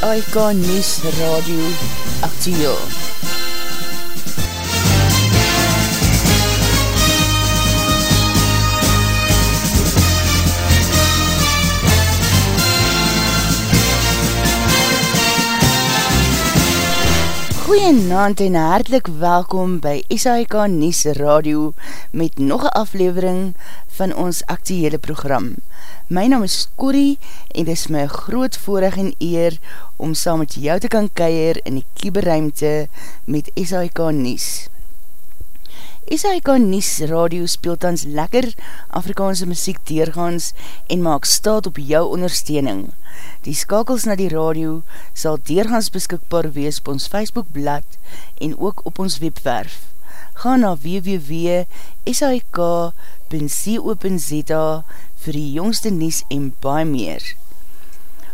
SAIK News Radio Actieel. Goeienaand en hartelijk welkom by SAIK Nies Radio met nog een aflevering van ons actiehele program. My naam is Corrie en dit is my groot voorrecht en eer om saam met jou te kan keier in die kieberuimte met SAIK Nies. SAIK Nies Radio speelt ons lekker Afrikaanse muziek deurgaans en maak staat op jou ondersteuning. Die skakels na die radio sal deurgaans beskikbaar wees op ons Facebookblad en ook op ons webwerf. Ga na www.sik.co.za vir die jongste nies en baie meer.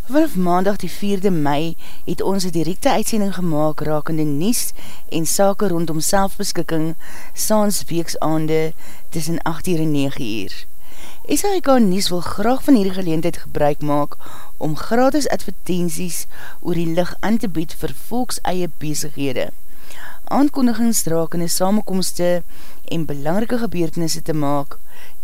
Vanaf maandag die 4de mei het ons een directe uitsending gemaakt rakende nies en sake rondom selfbeskikking saans weeksaande tussen 8 uur en 9 uur. SHK Nies wil graag van hierdie geleendheid gebruik maak om gratis advertenties oor die licht aan te bied vir volks eie bezighede. Aankondigings rakende samenkomste en belangrike gebeurtenisse te maak,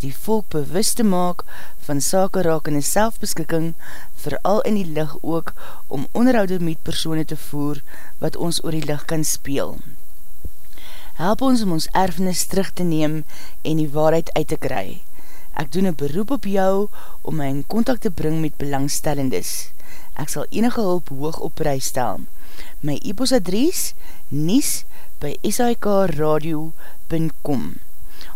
die volk bewust te maak van sake rakende selfbeskikking, vooral in die licht ook om onderhoude met persoene te voer wat ons oor die licht kan speel. Help ons om ons erfenis terug te neem en die waarheid uit te kry. Ek doen een beroep op jou om my in contact te bring met belangstellendes. Ek sal enige hulp hoog op prijs stel. My e-post adres nies by sikradio.com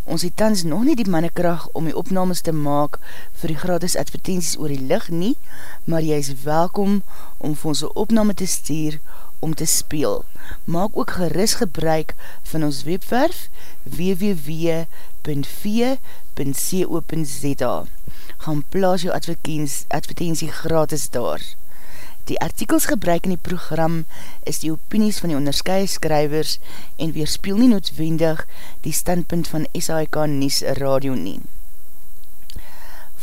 Ons het tans nog nie die mannekracht om die opnames te maak vir die gratis advertenties oor die licht nie, maar jy is welkom om vir ons opname te stuur om te speel. Maak ook geris gebruik van ons webwerf www.v.co.za Gaan plaas jou advertentie gratis daar. Die artikels gebruik in die program is die opinies van die onderskeie skrywers en weerspeel nie noodwendig die standpunt van SAIK Nies Radio nie.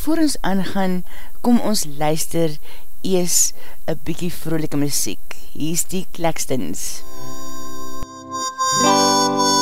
Voor ons aangaan, kom ons luister ees een bykie vrolike muziek. Hier is die Klaxtons. Stiek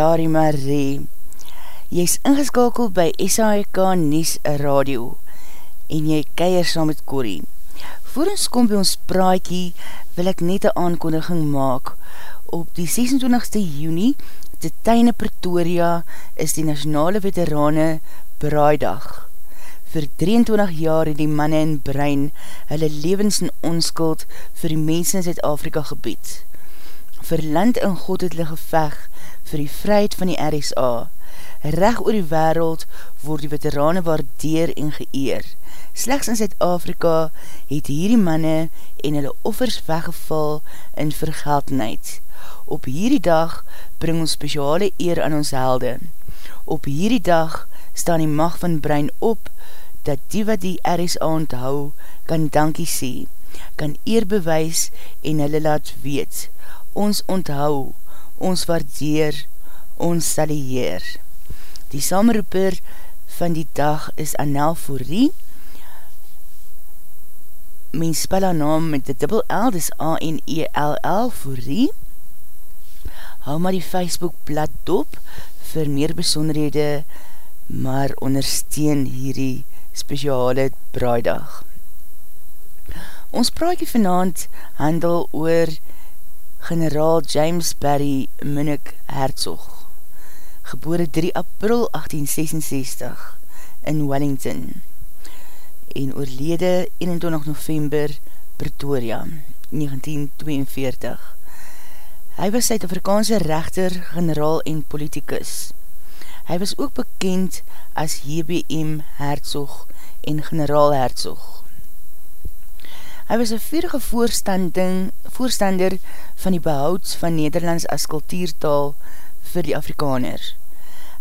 Sari Marie. Jy is ingeskakeld by SAIK Nies Radio en jy keier saam met Corrie. Voor ons kom by ons praatjie wil ek net een aankondiging maak. Op die 26ste juni, te Tuine Pretoria, is die Nationale Veterane Braaidag. Voor 23 jaar het die manne in brein hulle levens en onskuld vir die mense in Zuid-Afrika gebied vir land in God het hulle geveg vir die vryheid van die RSA. Reg oor die wereld word die veterane waardeer en geëer. Slechts in Zuid-Afrika het hierdie manne en hulle offers weggeval in vergeldheid. Op hierdie dag bring ons speciale eer aan ons helde. Op hierdie dag staan die mag van brein op dat die wat die RSA onthou kan dankie sê, kan eer bewys en hulle laat weet, ons onthou, ons waardeer, ons salieer. Die samenroeper van die dag is Anel Fourie. Men spel haar naam met die dubbel L, dis A-N-E-L-L Fourie. Hou maar die Facebook blad dop vir meer besonderhede, maar ondersteun hierdie speciale braaidag. Ons praatje vanavond handel oor generaal James Barry Munich Herzog, gebore 3 april 1866 in Wellington en oorlede 21 november Pretoria 1942. Hy was Suid-Afrikaanse rechter, generaal en politicus. Hy was ook bekend as HBM Herzog en generaal Herzog. Hy was een vierige voorstander van die behoud van Nederlands as kultuurtaal vir die Afrikaner.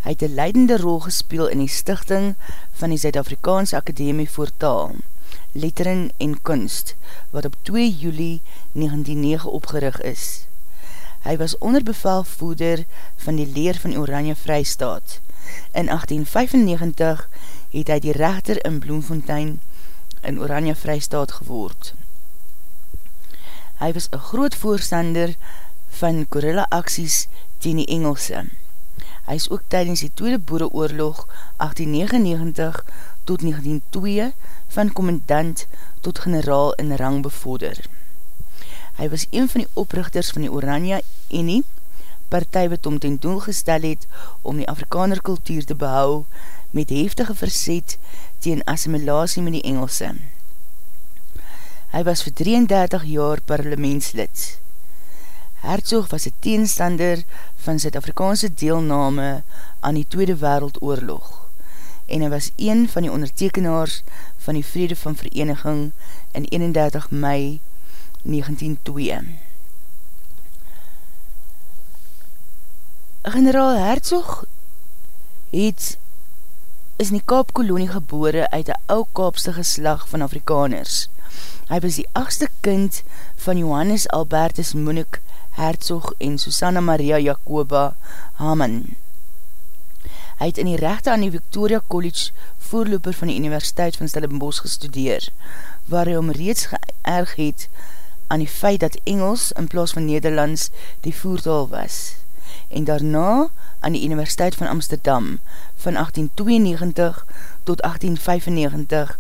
Hy het een leidende rol gespeel in die stichting van die Zuid-Afrikaanse Akademie voor Taal, Letteren en Kunst, wat op 2 juli 1909 opgerig is. Hy was onderbevelvoeder van die leer van Oranje Vrystaat. In 1895 het hy die rechter in Bloemfontein in Oranje Vrystaat geword. Hy was een groot voorstander van gorilla acties teen die Engelse. Hy is ook tydens die Tweede Boereoorlog 1899 tot 1902 van commandant tot generaal in rang bevorder. Hy was een van die oprichters van die Oranje Enie, partij wat om ten doel gestel het om die Afrikaner kultuur te behou met heftige verzet teen assimilatie met die Engelse. Hy was vir 33 jaar parlementslid. Herzog was een teenstander van Zuid-Afrikaanse deelname aan die Tweede Wereldoorlog en hy was een van die ondertekenaars van die Vrede van Vereniging in 31 mei 1902. Generaal Herzog het is in die Kaapkolonie gebore uit die ou Kaapse geslag van Afrikaners. Hy was die achtste kind van Johannes Albertus Munich Herzog en Susanna Maria Jacoba Haman. Hy het in die rechte aan die Victoria College voorloper van die Universiteit van Stellenbosch gestudeer, waar hy om reeds geërg het aan die feit dat Engels in plaas van Nederlands die voertaal was, en daarna aan die Universiteit van Amsterdam van 1892 tot 1895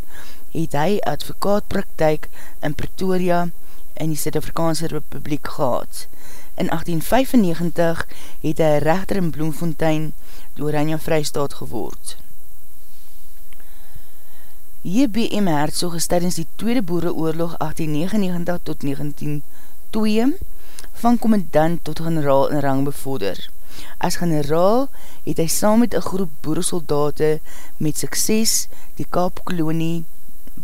het hy advokaatpraktijk in Pretoria in die Zuid-Afrikaanse Republiek gehad. In 1895 het hy rechter in Bloemfontein door Ranja Vrystaat geword. J.B.M. Herzog is tydens die Tweede Boereoorlog 1899 tot 1902 van commandant tot generaal in rang bevorder. As generaal het hy saam met een groep boeresoldate met sukses die Kaapkolonie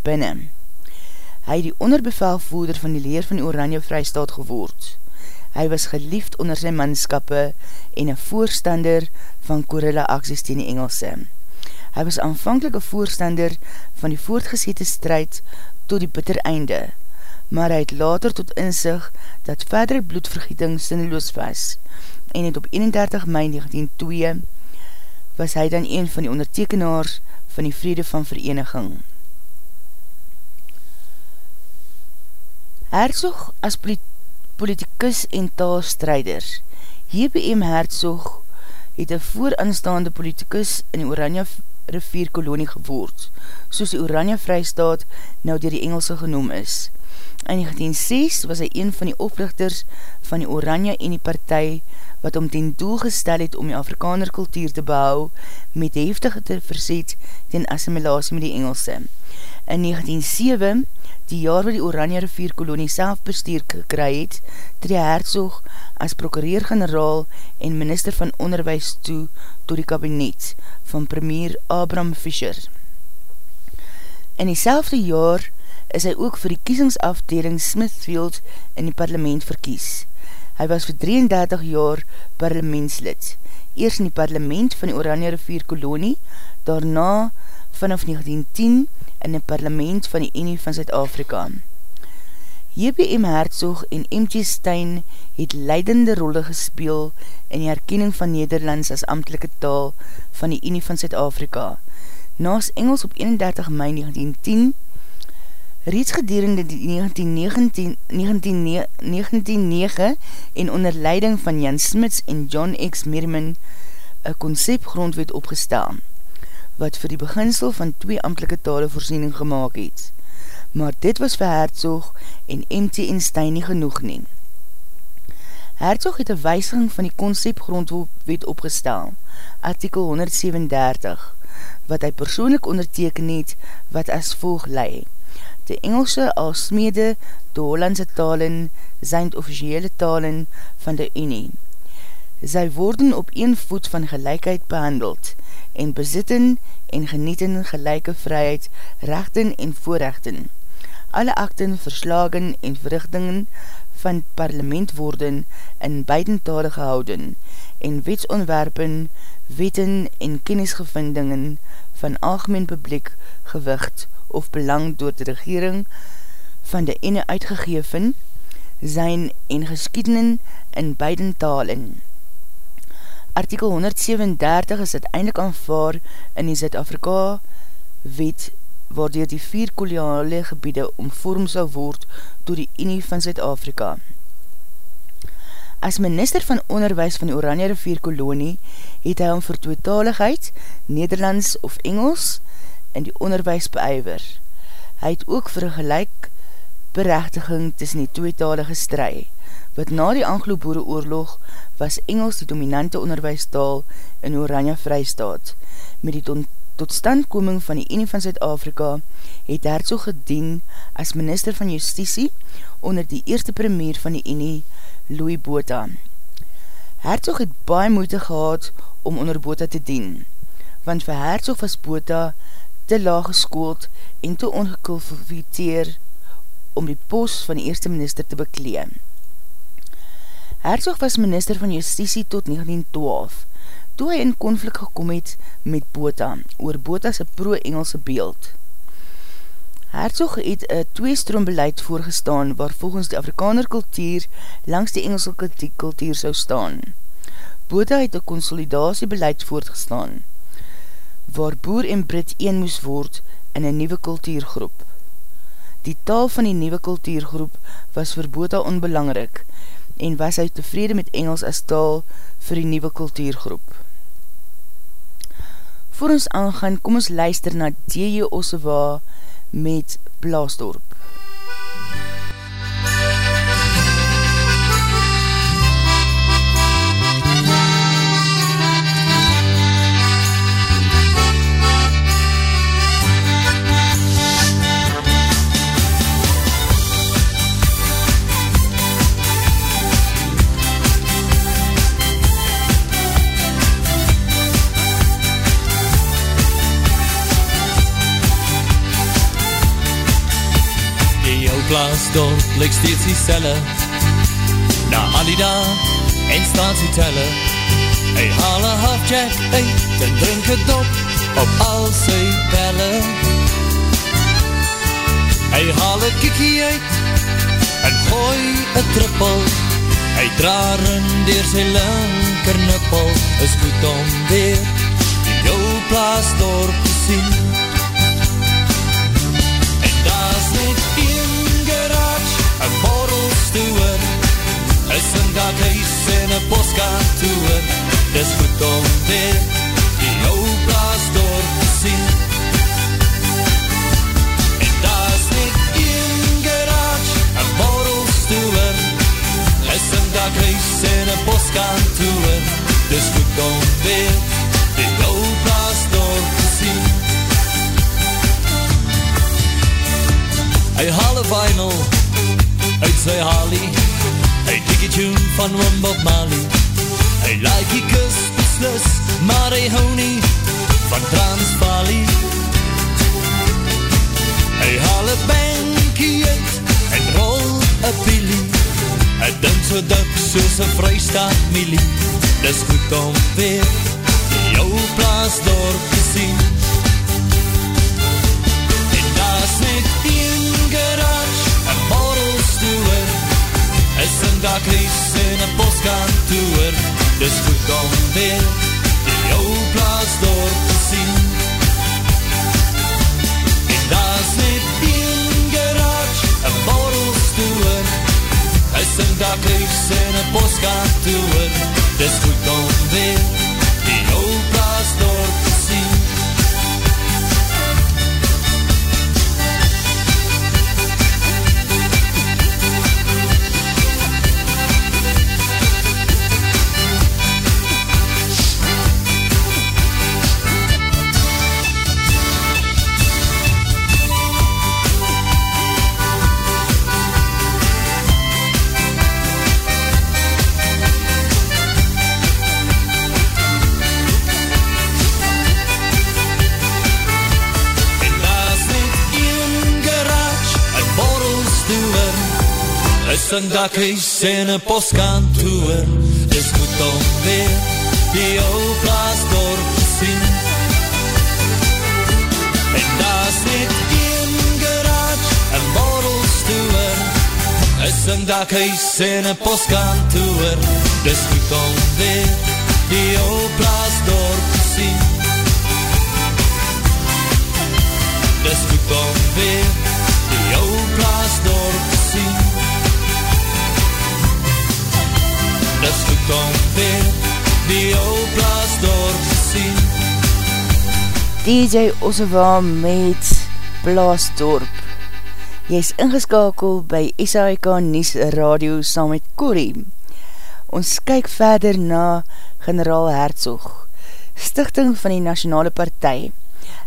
binnen. Hy het die onderbevelvoerder van die leer van die Oranje Vrystaat geword. Hy was geliefd onder sy manskappe en een voorstander van Corilla acties teen die Engelse. Hy was aanvankelike voorstander van die voortgezette strijd tot die bitter einde, maar hy het later tot inzig dat verdere bloedvergieting sinneloos was en het op 31 mei 1902 was hy dan een van die ondertekenaars van die vrede van vereniging. Herzog as politikus en taalstrijders J.B.M. Herzog het een vooraanstaande politicus in die Oranje rivier kolonie geword, soos die Oranje Vrystaat nou dier die Engelse genoem is. In 1906 was hy een van die oplichters van die Oranje en die partij wat om ten doel gestel het om die Afrikaner kultuur te behou met heftige te verzet ten assimilatie met die Engelse. In 1907, die jaar wat die Oranje rivier kolonie self bestuur gekry het, tree Herzog as prokureer-generaal en minister van onderwijs toe door die kabinet van premier Abraham Fischer. In die selfde jaar is hy ook vir die kiesingsafdeling Smithfield in die parlement verkies. Hy was vir 33 jaar parlementslid, eers in die parlement van die Oranje rivier kolonie, daarna vanaf 1910 in die parlement van die Unie van Zuid-Afrika. JBM Herzog en M.T. Stein het leidende rolle gespeel in die herkenning van Nederlands as amtelike taal van die Unie van Zuid-Afrika. Naas Engels op 31 mei 1910, reeds gedurende die 1909 en onder leiding van Jan Smits en John X. Merriman een concept grondwet opgestaan, wat vir die beginsel van twee amtelike tale voorziening gemaakt het. Maar dit was vir Herzog en M.T. en Stein nie genoeg neem. Herzog het een wijziging van die concept grondwet opgestel, artikel 137, wat hy persoonlik onderteken het, wat as volg lei. De Engelse als mede de Hollandse talen zijn het officiële talen van de Unie. Zij worden op een voet van gelijkheid behandeld en bezitten en genieten gelijke vrijheid, rechten en voorrechten. Alle akten, verslagen en verrichtingen van parlement worden in beiden tale gehouden en wetsontwerpen, wetten en kennisgevindingen van algemeen publiek gewicht of belang door de regering van de ene uitgegeven zijn en geskiedenen in beiden talen. Artikel 137 is uiteindelik aanvaar in die Zuid-Afrika wet waardoor die vier koloniale gebiede omvorm sal word door die Unie van Zuid-Afrika. As minister van onderwijs van die Oranje Rivier Kolonie het hy om vir tweetaligheid, Nederlands of Engels, in die onderwijs beijwer. Hy het ook vir gelijk berechtiging tussen die tweetalige strui, wat na die Anglo-Boere oorlog was Engels die dominante onderwijstaal in Oranje Vrystaat, met die totstandkoming van die Unie van Zuid-Afrika het Herzog gedien as minister van justitie onder die eerste premier van die Unie, Louis Bota. Herzog het baie moeite gehad om onder Bota te dien, want vir Herzog was Bota te laag geskoold en te ongekulfiteer om die post van die eerste minister te bekleem. Herzog was minister van justitie tot 1912, toe hy in konflik gekom het met Bota, oor Bota's pro-Engelse beeld. Herzog het een twee-stroombeleid voorgestaan waar volgens die Afrikaner kultuur langs die Engelse kultuur sou staan. Bota het een consolidatiebeleid voortgestaan, waar boer en Brit een moes word in een nieuwe kultuurgroep. Die taal van die nieuwe kultuurgroep was vir Bota onbelangrik en was hy tevrede met Engels as taal vir die nieuwe kultuurgroep. Voor ons aangaan, kom ons luister na D.J. Ossewa met Blaasdorp. Plaasdorp lyk steeds die selle Na Alida en staatsie telle Hy haal een halfjack uit en drink het op Op al sy pelle Hy haal een kiekie uit En gooi een trippel Hy draar in door sy linker nippel Is goed om weer in jou Plaasdorp te sien Een borrelstoer Is in dat huis in een boska dis goed om weer die jou plaas door te sien. En daar is net een garage, een borrelstoer, is een dakhuis en een boskantoer, dis goed om weer die jou plaas door te sien. Hy haal een vinyl uit sy halie, hy dik die tune van Rumbob Marley, Hy like die kus beslis, maar hy hou nie van Transvalie. Hy haal een bankie uit en rol een pielie. Hy dink so dik soos een vrystaat milie. Dis goed om weer jou plaas door te sien. En daar is net een Dis goed om weer die jou plaas door te sien En daar is net een garage, een borrelstoer. Is een dakhuis en een boskantoer Dis goed om weer is een dakhuis en een postkantoer Dis goed om weer die jou plaas door te sien En daar is net een garage, een borrelstoer een dakhuis en een postkantoer Dis goed om weer die jou plaas door te sien Dis goed om weer Goed om weer die jou plaas door te sien DJ Ossewa met Blaasdorp Jy is ingeskakel by SAIK Nies Radio saam met Corrie. Ons kyk verder na Generaal Herzog Stichting van die Nationale Partij.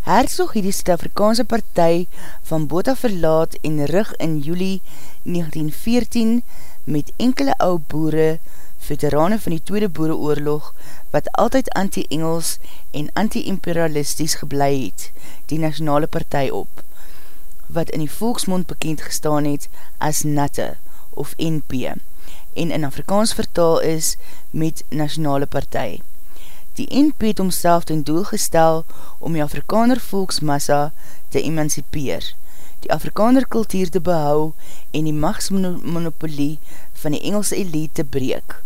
Herzog het die Suid-Afrikaanse Partij van Bota verlaat en rig in juli 1914 met enkele ou boere veterane van die Tweede Boereoorlog, wat altyd anti-Engels en anti-imperialisties geblei het, die Nationale Partij op, wat in die volksmond bekend gestaan het as NATTE of NP, en in Afrikaans vertaal is met Nationale Partij. Die NP het omself ten doel gestel om die Afrikaner volksmassa te emancipeer, die Afrikaner kultuur te behou en die machtsmonopolie van die Engelse elite te breek.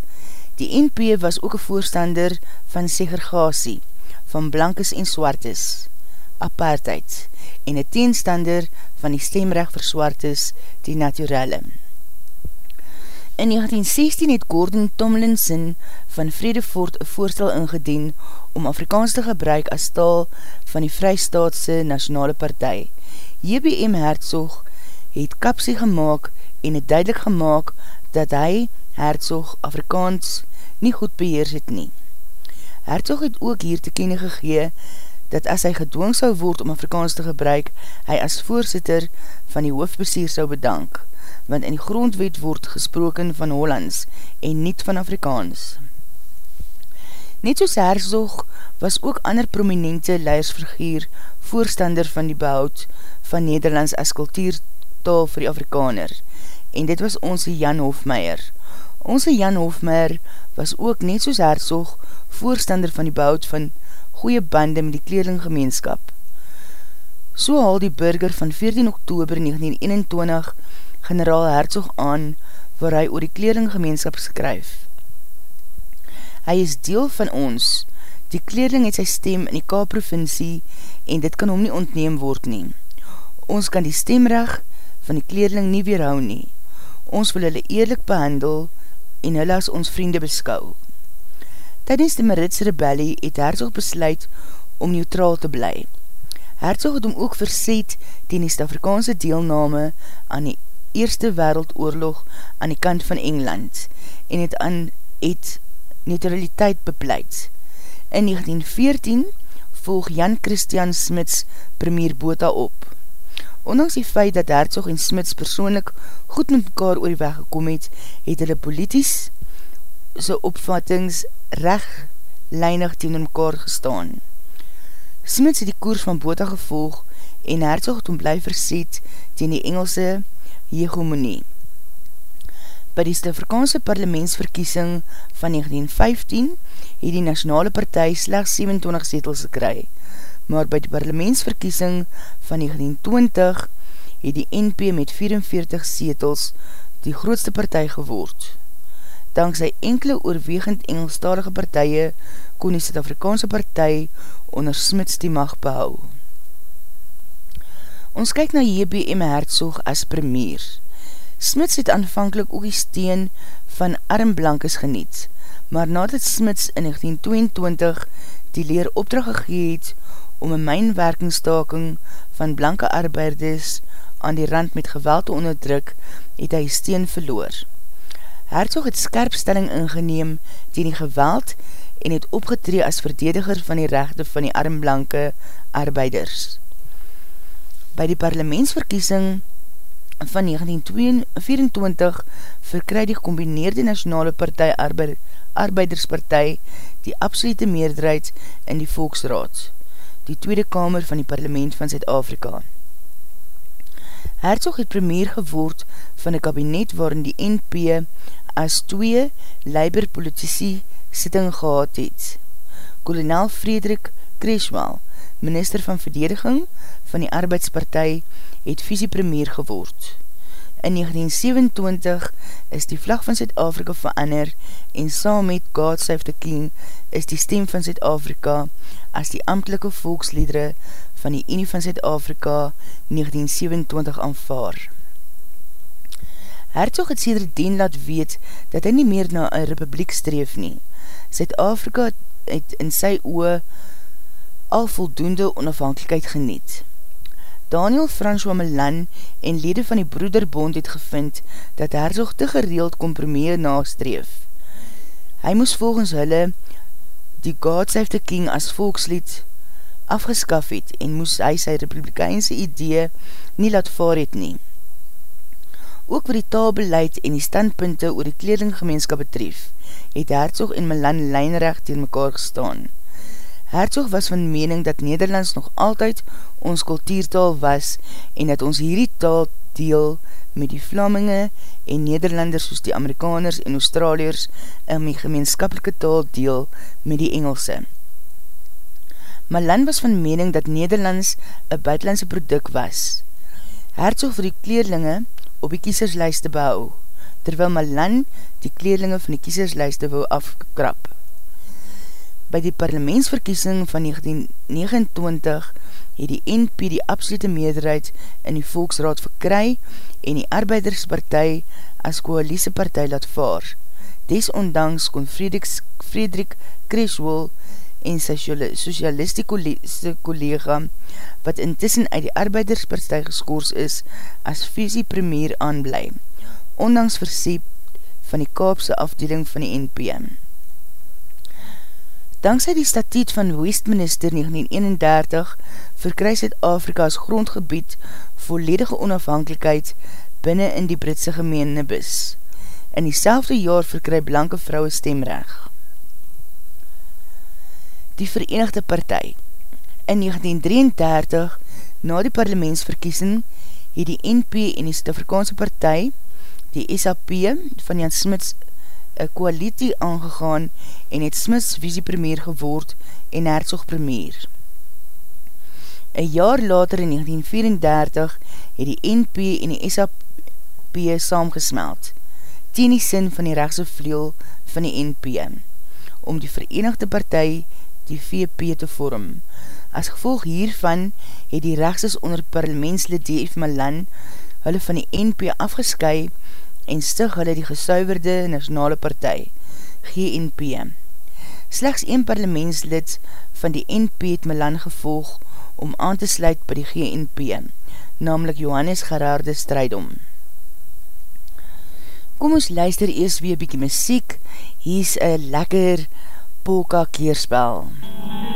Die NP was ook een voorstander van segregatie, van blankes en swartes, apartheid, en een teenstander van die stemrecht vir swartes, die naturelle. In 1916 het Gordon Tomlinson van Vredefort een voorstel ingedien om Afrikaans te gebruik as taal van die Vrystaatse Nationale Partij. JBM Herzog het kapsie gemaakt en het duidelik gemaakt dat hy Herzog Afrikaans nie goed beheers het nie. Herzog het ook hier te kenne gegee dat as hy gedwong sou word om Afrikaans te gebruik, hy as voorzitter van die hoofdbesier sou bedank, want in die grondwet word gesproken van Hollands en niet van Afrikaans. Net soos Herzog was ook ander prominente leidersvergier voorstander van die behoud van Nederlands as kultuurtaal vir die Afrikaner, en dit was onze Jan Hofmeier. Onze Jan Hofmeier was ook net soos Herzog voorstander van die behoud van goeie bande met die kleerlinggemeenskap. So haal die burger van 14 oktober 1921 generaal Herzog aan waar hy oor die kleerlinggemeenskap skryf. Hy is deel van ons, die kleerling het sy stem in die K-provincie en dit kan hom nie ontneem word nie. Ons kan die stemrecht van die kleerling nie weerhou nie. Ons wil hulle eerlik behandel en hulle as ons vriende beskou. Tijdens die Maritse rebellie het Herzog besluit om neutraal te bly. Herzog het hom ook verset ten die Stafrikaanse deelname aan die Eerste Wereldoorlog aan die kant van Engeland en het aan het neutraliteit bepleit. In 1914 volg Jan Christian Smits premier Bota op. Ondanks die feit dat Herzog en Smits persoonlik goed met mekaar oor die weg gekom het, het hulle polities sy opvattings recht leinig teen mekaar gestaan. Smits het die koers van Bota gevolg en Herzog het om bly verset teen die Engelse hegemonie. By die Stafrikaanse parlementsverkiesing van 1915 het die Nationale Partij slechts 27 zetels gekry, maar by die parlementsverkiesing van 1920 het die NP met 44 zetels die grootste partij geword. Dankzij enkele oorwegend Engelstalige partije kon die Stafrikaanse Partij onder Smits die mag behou. Ons kyk na JBM Herzog as premier. Smits het aanvankelijk ook die steen van armblankes geniet, maar nadat Smits in 1922 die leer opdracht gegeet om een mijnwerkingstaking van blanke arbeiders aan die rand met geweld te onderdruk, het hy steen verloor. Herzog het skerpstelling ingeneem teen die geweld en het opgetree as verdediger van die rechte van die armblanke arbeiders. By die parlementsverkiesing van 1924 verkry die gecombineerde Nationale Partij Arbe Arbeiderspartij die absolute meerderheid in die Volksraad, die Tweede Kamer van die Parlement van Zuid-Afrika. Herzog het premier geword van die kabinet waarin die NP as twee Leiber-politici sitting gehad het. Kolonel Frederik Kreschwal, minister van verdediging van die arbeidspartij, het visiepremier geword. In 1927 is die vlag van Zuid-Afrika verander en saam met God Save the King is die stem van Zuid-Afrika as die amtelike volksliedere van die Unie van Zuid-Afrika 1927 aanvaar. Herzog het sêderdien laat weet dat hy nie meer na een republiek streef nie. Zuid-Afrika het in sy oe al voldoende onafhankelijkheid geniet. Daniel François Milan en lede van die Broederbond het gevind dat Herzog te gereeld kompromee nastreef. Hy moes volgens hulle die God Save the King as volkslied afgeskaf het en moes hy sy republikeinse idee nie laat vaar het nie. Ook wat die taalbeleid en die standpunte oor die kledinggemeenskap betref, het Herzog en Milan lijnrecht tegen mekaar gestaan. Herzog was van mening dat Nederlands nog altyd ons kultuurtaal was en dat ons hierdie taal deel met die Vlamminge en Nederlanders soos die Amerikaners en Australiers en my gemeenskapelike taal deel met die Engelse. Malan was van mening dat Nederlands een buitenlandse product was. Herzog vir die kleerlinge op die kieserslijste behou, terwyl Malan die kleerlinge van die kieserslijste wou afkrap. By die parlementsverkiesing van 1929 het die NP die absolute meerderheid in die volksraad verkry en die arbeiderspartij as koalisiepartij laat vaar. Desondanks kon Frederik Creswell en sy socialistische collega wat intussen uit die arbeiderspartij geskoors is as visie premier aanblij, ondanks versiep van die Kaapse afdeling van die NPM. Dankzij die statuut van Westminister 1931 verkry Zuid-Afrika as grondgebied volledige onafhankelijkheid binnen in die Britse gemeenebus. In die selfde jaar verkry blanke vrouwe stemreg. Die Verenigde Partij In 1933, na die parlementsverkiesing, het die NP en die Suid-Afrikaanse Partij, die SAP van Jan Smits een koalitie aangegaan en het Smits visiepremier geword en Herzog premier. Een jaar later in 1934 het die NP en die SAP saamgesmeld, teen die sin van die rechtse vleel van die NPM, om die Verenigde Partij, die VP, te vorm. As gevolg hiervan het die rechtses onder parlementslid D.F. Malan hulle van die NP afgesky en stig hulle die gesuiverde Nationale Partij, GNP. Slechts een parlementslid van die NP het Milan gevolg om aan te sluit by die GNP, namelijk Johannes Gerarde Strijdom. Kom ons luister eers weer bykie muziek, hier is een lekker polka keerspel. lekker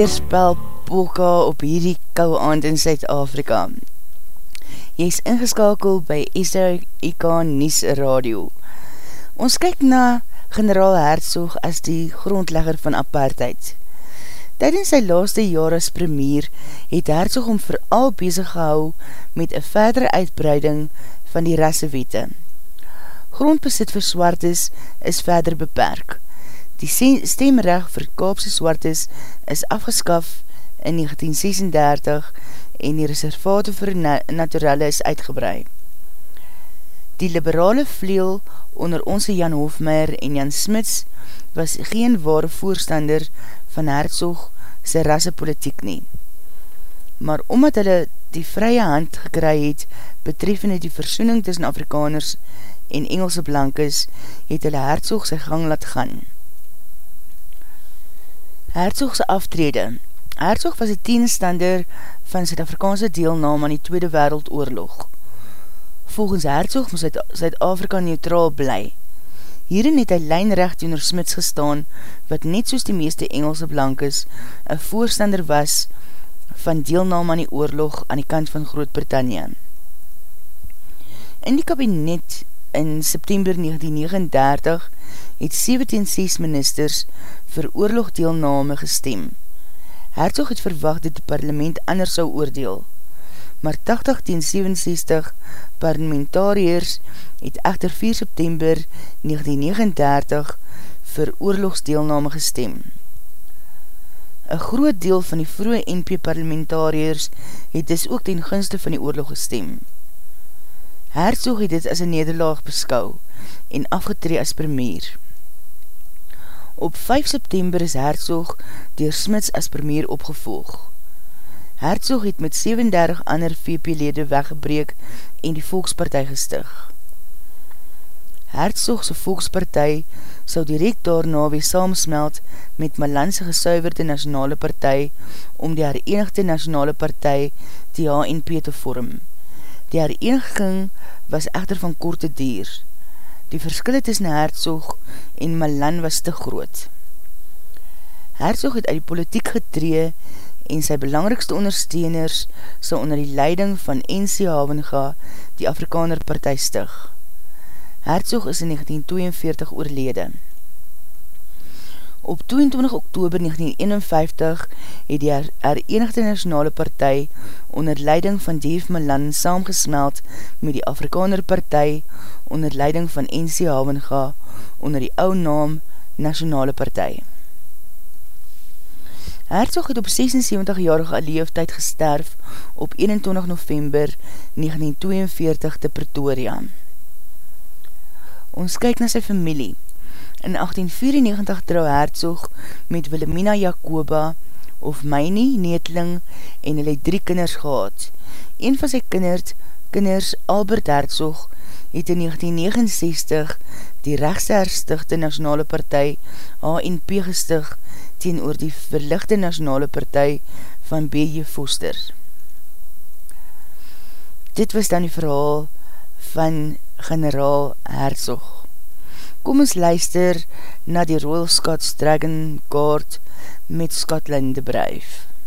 keerspel polka op hierdie kou aand in Zuid-Afrika. Jy is ingeskakel by SRIK Nies Radio. Ons kyk na generaal Herzog as die grondlegger van apartheid. Tijdens sy laaste jaar as premier het Herzog om vooral bezig gehou met een verdere uitbreiding van die rassewete. Grondbesit vir swartes is verder beperk. Die stemrecht vir Kaapse Swartes is afgeskaf in 1936 en die reservate vir naturelle is uitgebreid. Die liberale vleel onder onze Jan Hofmeier en Jan Smits was geen ware voorstander van Herzog sy rassepolitiek nie. Maar omdat hulle die vrye hand gekry het betreffende die versoening tussen Afrikaners en Engelse blankes, het hulle Herzog sy gang laat gaan. Herzogse aftrede Herzog was die teenstander van Zuid-Afrikaanse deelname aan die Tweede Wereldoorlog. Volgens Herzog moes Zuid-Afrika neutraal bly. Hierin het hy lijnrecht onder Smits gestaan, wat net soos die meeste Engelse blankes, een voorstander was van deelname aan die oorlog aan die kant van Groot-Brittannië. In die kabinet in September 1939 het 17 ministers vir oorlogdeelname gestem. Herzog het verwacht dat die parlement anders sou oordeel, maar 80 10 67 parlementariërs het echter 4 september 1939 vir oorlogsdeelname gestem. Een groot deel van die vroege NP parlementariërs het dus ook ten gunste van die oorlog gestem. Herzog het dit as een nederlaag beskou en afgetree as premier. Op 5 september is Herzog door Smits as premier opgevolg. Herzog het met 37 ander VP-lede weggebreek en die Volkspartij gestig. Herzogse Volkspartij sal direct daarna weer saamsmelt met Malanse gesuiverde nationale partij om die herenigde nationale partij die HNP te vorm. Die hereniging was echter van korte dier. Die verskille tussen Herzog en Malan was te groot. Herzog het uit die politiek getree en sy belangrikste ondersteuners sal onder die leiding van NC Havenga die Afrikaner partij stig. Herzog is in 1942 oorlede. Op 22 oktober 1951 het die Herenigde Nationale Partij onder leiding van Dave Milan saamgesmeld met die Afrikaner Partij onder leiding van NC Havenga onder die ou naam Nationale Partij. Herzog het op 76-jarige leeftijd gesterf op 21 november 1942 te Pretoria. Ons kyk na sy familie. In 1894 trouw Herzog met Wilhelmina Jacoba of Meini Neetling en hy drie kinders gehad. Een van sy kinders, kinders Albert Herzog, het in 1969 die rechtse herstigde nationale partij HNP gestig teen oor die verlichte nationale partij van B.J. Foster. Dit was dan die verhaal van generaal Herzog. Kom ons luister na die Royal Scots Dragon Guard met Scotland de Brave.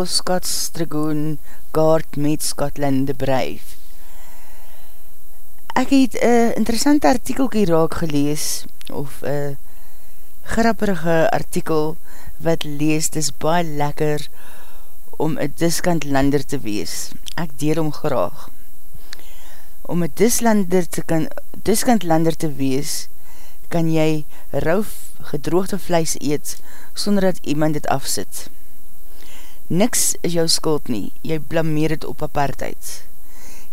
Royal Scots Dragoon Guard met Scotland de Brave. Ek het een interessante artikelkie raak gelees, of een grapperige artikel wat lees, dis baie lekker om een diskant lander te wees. Ek deel om graag. Om een dislander te kan, diskant lander te wees, kan jy rauw gedroogde vlees eet, sonder dat iemand dit afsit. Niks is jou skuld nie, jy blameer het op apartheid.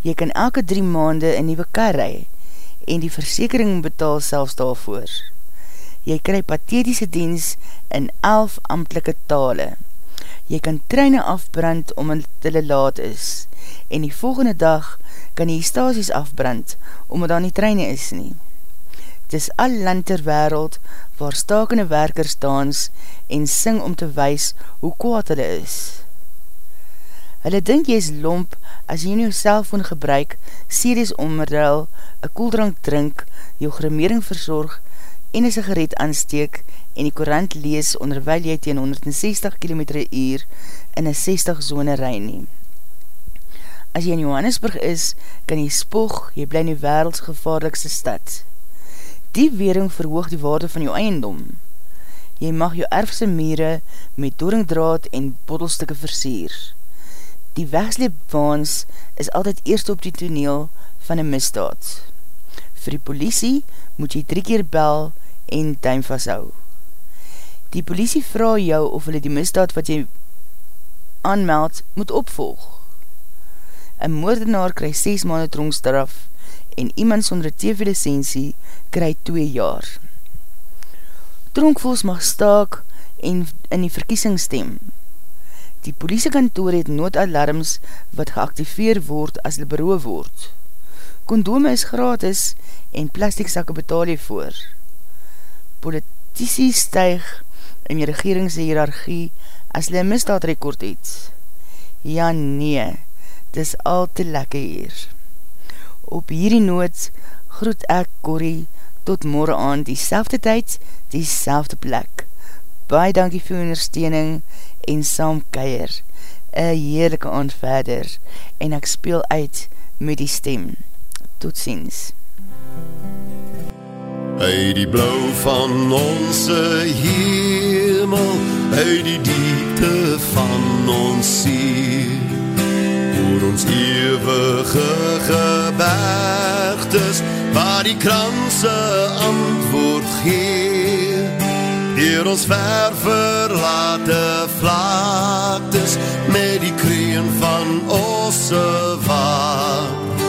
Jy kan elke drie maande een nieuwe kar rij en die versekering betaal selfs daarvoor. Jy krij pathetiese diens in elf amtelike tale. Jy kan treine afbrand om het hulle laat is en die volgende dag kan jy stasies afbrand omdat daar nie treine is nie. Het is al land ter wereld waar stakende werkers dans en sing om te wys hoe kwaad hulle is. Hulle dink jy is lomp as jy jou cellfoon gebruik, series omruil, een koeldrank drink, jou grimering verzorg en een sigaret aansteek en die korant lees onderwijl jy teen 160 km uur in een 60 zone rij neem. As jy in Johannesburg is, kan jy spog, jy bly in die werelds gevaarlikste stad. Die wering verhoog die waarde van jou eiendom. Jy mag jou erfse mere met doringdraad en bottelstukke versier. Die wegsleepwaans is altyd eerst op die toneel van een misdaad. Vir die politie moet jy drie keer bel en duim vasthou. Die politie vraag jou of hulle die misdaad wat jy aanmeld moet opvolg. Een moordenaar krij 6 maanden tronkstraf en iemand sonder TV-licensie krij 2 jaar. Tronkvoels mag staak en in die verkiesing stem. Die politiekantoor het noodalarms wat geactiveer word as hulle beroof word. Kondome is gratis en plastic sakke betaal jy voor. Politici stuig in die regeringse hierarchie as hulle misdaadrekord het. Ja nee, dis al te lekker hier. Op hierdie noot groet ek Corrie tot morgen aan die selfde tyd, die selfde plek. Baie dankie vir ondersteuning en saam keier. Een heerlijke aand verder en ek speel uit met die stem. Tot ziens. Uit die blauw van onze hemel, uit die diepte van ons siel, oor ons eeuwige gebergtes, waar die kranse antwoord gee, dier ons ver verlate vlaktes, met die kreen van osse waard,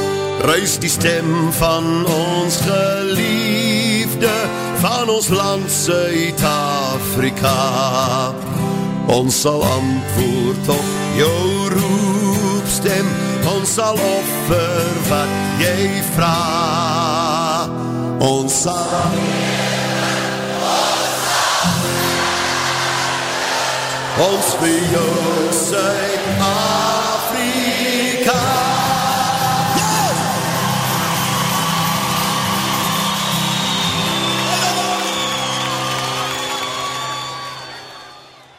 reis die stem van ons geliefde, van ons land Zuid-Afrika, ons sal antwoord op jou roepstem, ons sal offer wat jy vraag. Ons sal ons vir jou Zuid-Afrika